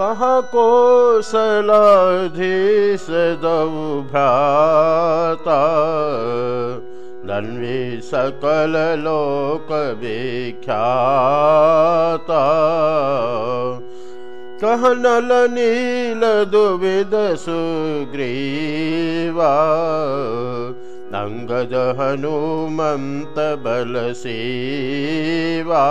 कह कोसलाधीश दौ भ्राता। सकल लोक विख्याता। कह नल नील दुविद सुग्रीवा। अङ्गद हनुमन्त बल सेवा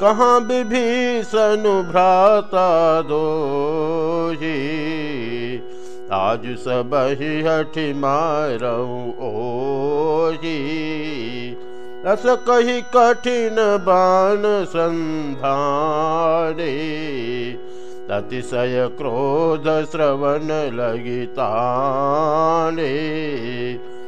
कहाँ विभीषण भ्राता दोही? आज सब ही हठ मारऊ ओही। रस कही कठिन बाण संधारे अतिशय क्रोध श्रवण लगिताने।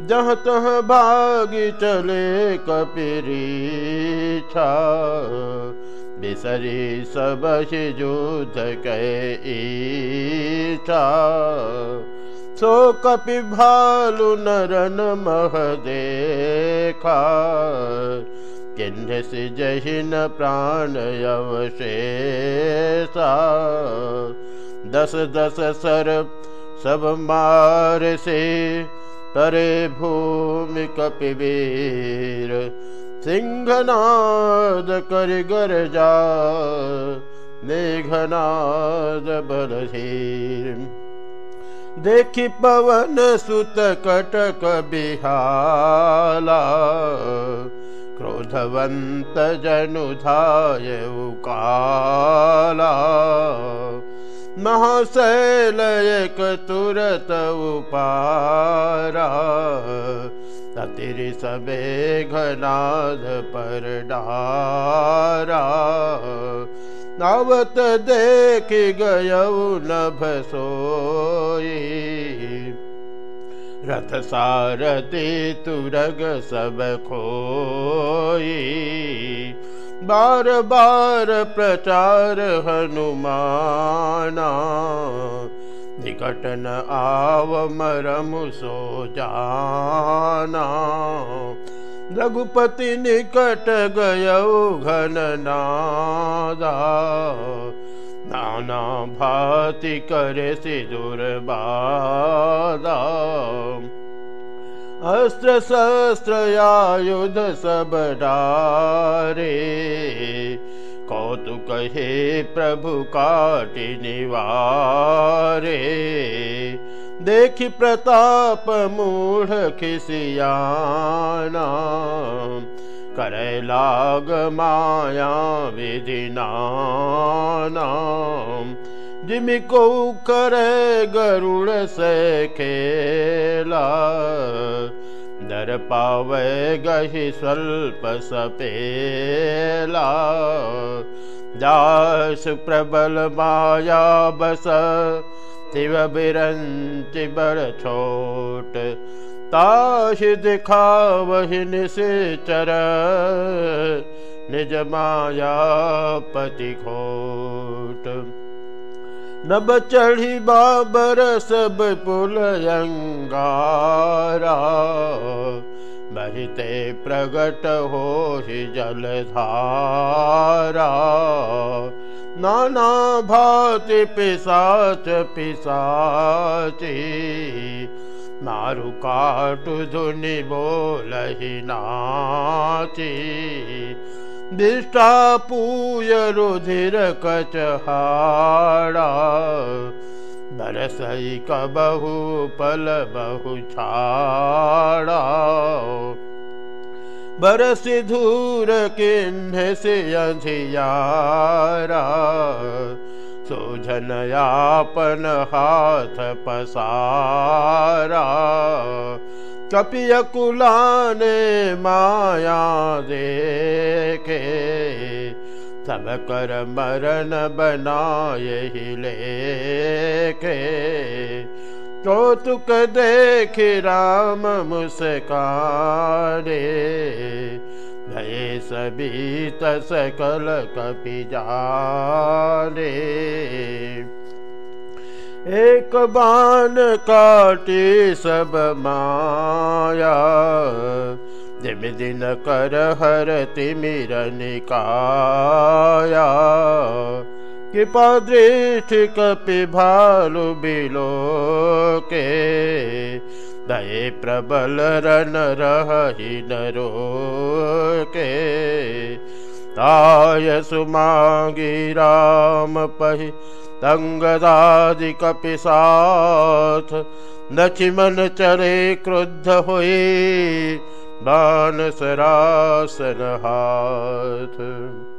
जह तह भागी चले कपिरी छा। बिसरी सब सो कपि भालु नरन मह देखा। किन्ह जहिन प्राण अवशेषा। दस दस सर सब मार से तरे भूमि कपिवीर सिंहनाद कर गर जा, मेघनाद बलधीर देखि पवन सुत कटक बिहाला क्रोधवन्त जनुधाय काला महाशैलयक तुरत उपारा। ततिरि सबे घनाद पर डारा नावत देख गयऊ नभ सोई। रथ सारथी तुरग सब खोई बार बार प्रचार हनुमाना। निकट न आव मरम सो जाना। रघुपति निकट गय घन नादा। नाना भाति करे सिदुर बादा अस्त्र शस्त्र आयुध सब डारे कौतुक हे प्रभु काटि निवारे। देखि प्रताप मूढ़ खिसियाना। करे लाग माया विधिना जिमि को करे गरुड़ से खेला। दर पावे गहि स्वल्प सपेला। दास प्रबल माया बस, शिव बिरंति बड़ छोट। ताश दिखावहि निश्चर निज माया पति खोट। नब चढ़ी बाबर सब पुल अंगारा। बहिते प्रगट हो ही जलधारा। नाना भाति पिसाच पिसाची मारु काटु धुनि बोलहि नाची दिष्टा पूय पल बहु छाड़ा। बरस धूर किन्ह से अंधियारा। सोझनयापन हाथ पसारा कपिय कुलाने माया देखे सब कर मरण बनाए ही लेके कौतुक देख राम मुस्कारे भय सभी सकल कपि जाने एक बान काटे सब माया। दिम दिन कर हर तिमिर निकाया कृपा दृष्टि कपि भालु बिलो के। दये प्रबल रन रही नरो के। ताय सुमागी राम पही तंगदादिकपिसाथ नचिमन चरे क्रुद्ध हुए बानसरासन हाथ।